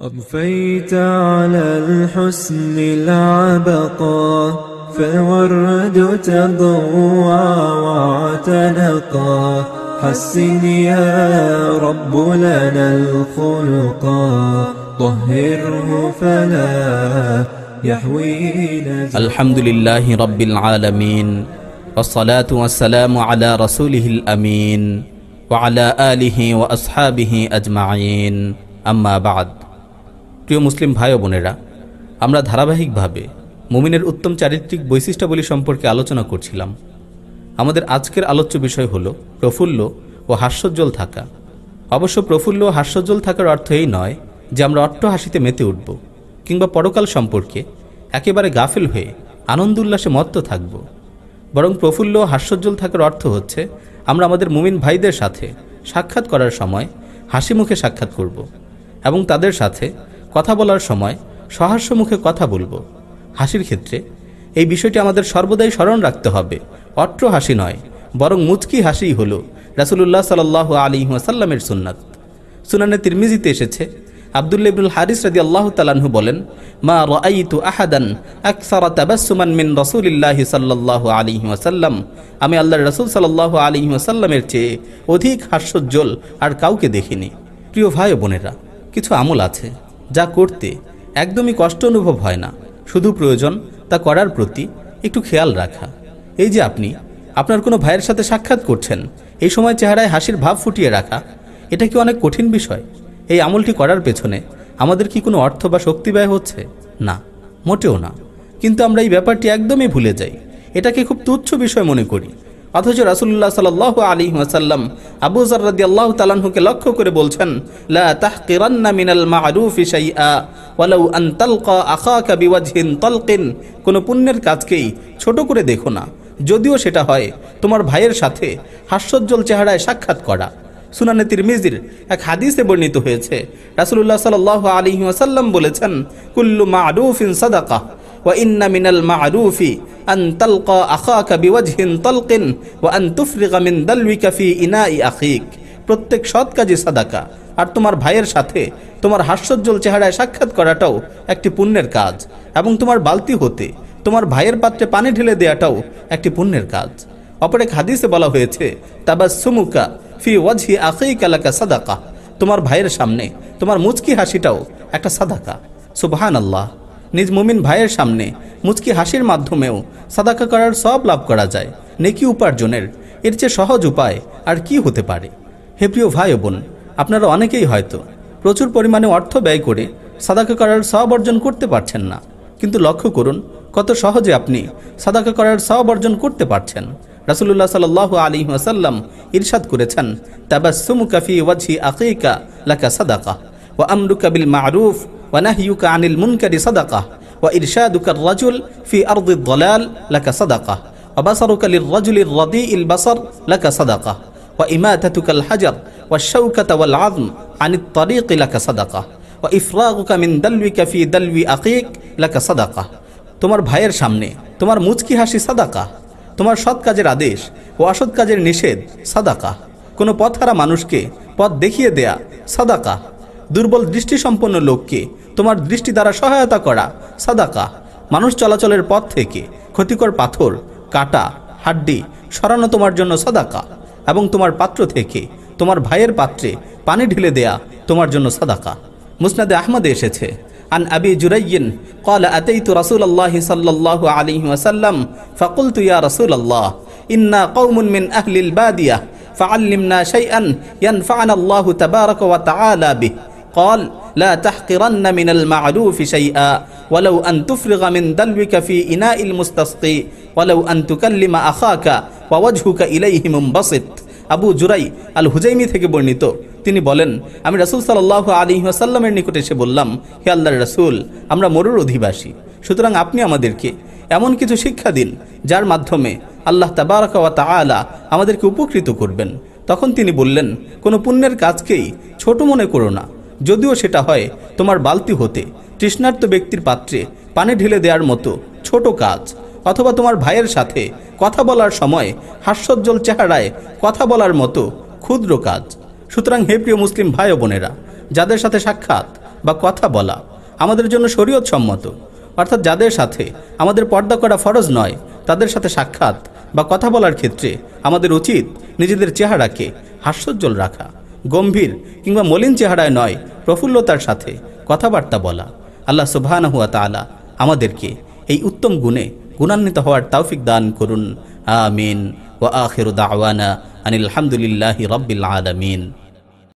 أضفيت على الحسن العبقى فالورد تضوى واعتنقا حسن يا رب لنا الخلقا طهره فلا يحوي نزقا الحمد لله رب العالمين والصلاة والسلام على رسوله الأمين وعلى آله وأصحابه أجمعين. أما بعد প্রিয় মুসলিম ভাই ও বোনেরা, আমরা ধারাবাহিকভাবে মুমিনের উত্তম চারিত্রিক বৈশিষ্ট্যাবলী সম্পর্কে আলোচনা করছিলাম। আমাদের আজকের আলোচ্য বিষয় হল প্রফুল্ল ও হাস্যোজ্জ্বল থাকা। অবশ্য প্রফুল্ল ও হাস্যোজ্জ্বল থাকার অর্থ এই নয় যে আমরা অট্ট হাসিতে মেতে উঠব, কিংবা পরকাল সম্পর্কে একেবারে গাফিল হয়ে আনন্দ উল্লাসে মত্ত থাকব। বরং প্রফুল্ল ও হাস্যোজ্জ্বল থাকার অর্থ হচ্ছে আমরা আমাদের মুমিন ভাইদের সাথে সাক্ষাৎ করার সময় হাসি মুখে সাক্ষাৎ করব এবং তাদের সাথে কথা বলার সময় সহাস্য মুখে কথা বলব। হাসির ক্ষেত্রে, এই বিষয়টি আমাদের সর্বদাই স্মরণ রাখতে হবে। অট্র হাসি নয়, বরং মুচকি হাসিই হল রাসুলুল্লাহ সাল আলী ওয়াসাল্লামের সুন্নাত। সুনানে তিরমিজিতে এসেছে আবদুল্লা হারিস রাদি আল্লাহ তালাহু বলেন, মা রাইতু আহাদান আকসারা মিন রাসূলিল্লাহি সাল্লাল্লাহু আলাইহি ওয়াসাল্লাম। আমি আল্লাহর রাসূল সাল্লাল্লাহু আলাইহি ওয়াসাল্লামের চেয়ে অধিক হাস্যোজ্জ্বল আর কাউকে দেখিনি। প্রিয় ভাই বোনেরা, কিছু আমল আছে। যা করতে একদমই কষ্ট অনুভব হয় না। শুধু প্রয়োজন তা করার প্রতি একটু খেয়াল রাখা। এই যে আপনি, আপনার কোনো ভাইয়ের সাথে সাক্ষাৎ করছেন, এই সময় চেহারায় হাসির ভাব ফুটিয়ে রাখা, এটা কি অনেক কঠিন বিষয়? এই আমলটি করার পেছনে আমাদের কি কোনো অর্থ বা শক্তি ব্যয় হচ্ছে? না, মোটেও না। কিন্তু আমরা এই ব্যাপারটি একদমই ভুলে যাই। এটাকে খুব তুচ্ছ বিষয় মনে করি। অথচ রাসুল্লাহ সাল আলী ওয়াসাল্লাম আবু জার্রাদি আল্লাহ তালাহুকে লক্ষ্য করে বলছেন, লা মিনাল কোনো পুণ্যের কাজকেই ছোট করে দেখো না। যদিও সেটা হয় তোমার ভাইয়ের সাথে হাস্যোজ্জ্বল চেহারায় সাক্ষাৎ করা। সুনানে তিরমিজির এক হাদিসে বর্ণিত হয়েছে রাসুল্লাহ সাল আলী ওয়াসাল্লাম বলেছেন, কুল্লু মা'রুফিন সাদাকা وإن من المعروف أن تلقى أخاك بوجه طلق وأن تفرغ من دلوك في إناء أخيك প্রত্যেক সৎ কাজে সাদাকা আর তোমার ভাইয়ের সাথে তোমার হাস্যোজ্জ্বল চেহারায় সাক্ষাৎ করাটাও একটি পুণ্যের কাজ এবং তোমার বালতি হতে তোমার ভাইয়ের পাত্রে পানি ঢেলে দেওয়াটাও একটি পুণ্যের কাজ অপর এক হাদিসে বলা হয়েছে তাবা সুমুকা ফি ওয়াজহি আখই কালাকা সাদাকা তোমার ভাইয়ের সামনে তোমার মুচকি হাসিটাও একটা সাদাকা সুবহান আল্লাহ নিজ মুমিন ভাইয়ের সামনে মুচকি হাসির মাধ্যমেও সাদাকা করার সব লাভ করা যায়, নেকি উপার্জনের। এর চেয়ে সহজ উপায় আর কি হতে পারে? হে প্রিয় ভাই বোন, আপনারা অনেকেই হয়তো প্রচুর পরিমাণে অর্থ ব্যয় করে সাদাকা করার সব অর্জন করতে পারছেন না। কিন্তু লক্ষ্য করুন কত সহজে আপনি সাদাকা করার সব অর্জন করতে পারছেন। রাসুল্লাহ সাল আলী ওয়াসাল্লাম ইরশাদ করেছেন তাবাসুমু কাফি ওয়াজি আকিকা লাকা সাদাকা ও আমরুকা মারুফ ونهيك عن المنكر صدقة وإرشادك الرجل في أرض الضلال لك صدقة وبصرك للرجل الرديء البصر لك صدقة وإماتتك الحجر والشوكة والعظم عن الطريق لك صدقة وإفراغك من دلوك في دلو أخيك لك صدقة তোমার ভাইয়ের সামনে তোমার মুচকি হাসি সাদাকা তোমার সৎ কাজের আদেশ ও অসৎ কাজের নিষেধ সাদাকা কোনো পথহারা মানুষকে পথ দেখিয়ে দেয়া সাদাকা দুর্বল দৃষ্টিসম্পন্ন লোককে তোমার দৃষ্টি দ্বারা সহায়তা করা সাদাকা মানুষ চলাচলের পথ থেকে ক্ষতিকর পাথর কাটা হাড্ডি সরানো তোমার জন্য সাদাকা এবং তোমার পাত্র থেকে তোমার ভাইয়ের পাত্রে পানি ঢেলে দেয়া তোমার জন্য সাদাকা মুসনাদে আহমদে এসেছে عن أبي جري قال أتيت رسول الله صلى الله عليه وسلم فقلت يا رسول الله إنا قوم من أهل البادية فعلمنا شيئا ينفعنا الله تبارك وتعالى به قال لا تحقرن من المعروف شيئا ولو أن تفرغ من دلوك في إناء المستسقي ولو أن تكلم أخاك ووجهك إليه منبسط আবু জুরাই আল হুজাইমি থেকে বর্ণিত তিনি বলেন আমি রাসুল সাল্লাহ আলী আসাল্লামের নিকটে এসে বললাম হে আল্লাহর রাসুল আমরা মরুর অধিবাসী সুতরাং আপনি আমাদেরকে এমন কিছু শিক্ষা দিন যার মাধ্যমে আল্লাহ তাবারকা তালা আমাদেরকে উপকৃত করবেন তখন তিনি বললেন কোনো পুণ্যের কাজকেই ছোট মনে করো না যদিও সেটা হয় তোমার বালতি হতে, তৃষ্ণার্ত ব্যক্তির পাত্রে পানি ঢেলে দেওয়ার মতো ছোট কাজ, অথবা তোমার ভাইয়ের সাথে কথা বলার সময় হাস্যোজ্জ্বল চেহারায় কথা বলার মতো ক্ষুদ্র কাজ। সুতরাং হে প্রিয় মুসলিম ভাই ও বোনেরা, যাদের সাথে সাক্ষাৎ বা কথা বলা আমাদের জন্য শরীয়ত সম্মত, অর্থাৎ যাদের সাথে আমাদের পর্দা করা ফরজ নয়, তাদের সাথে সাক্ষাৎ বা কথা বলার ক্ষেত্রে আমাদের উচিত নিজেদের চেহারাকে হাস্যোজ্জ্বল রাখা। গম্ভীর কিংবা মলিন চেহারায় নয়, প্রফুল্লতার সাথে কথাবার্তা বলা। আল্লাহ সুবহানাহু ওয়া তাআলা আমাদেরকে এই উত্তম গুণে গুণান্বিত হওয়ার তৌফিক দান করুন। আমিন। ওয়া আখির দাওয়ানা আনিল হামদুলিল্লাহি রব্বিল আলামিন।